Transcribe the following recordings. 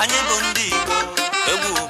anyị bụ ndị Igbo egwu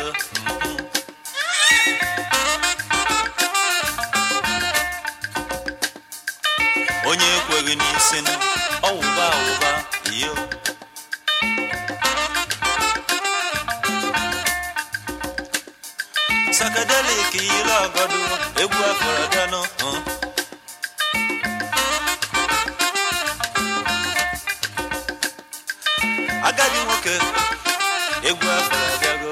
onye ekweghị n'isi nụ, oh, ọwụba awụba iyo sakadelik yiri ọgọdụ egwu afọrọ bịanụ hụ. agadi nwoke egwu afọrọ bịago.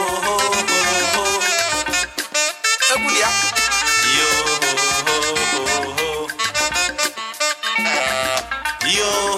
Yo. Yo.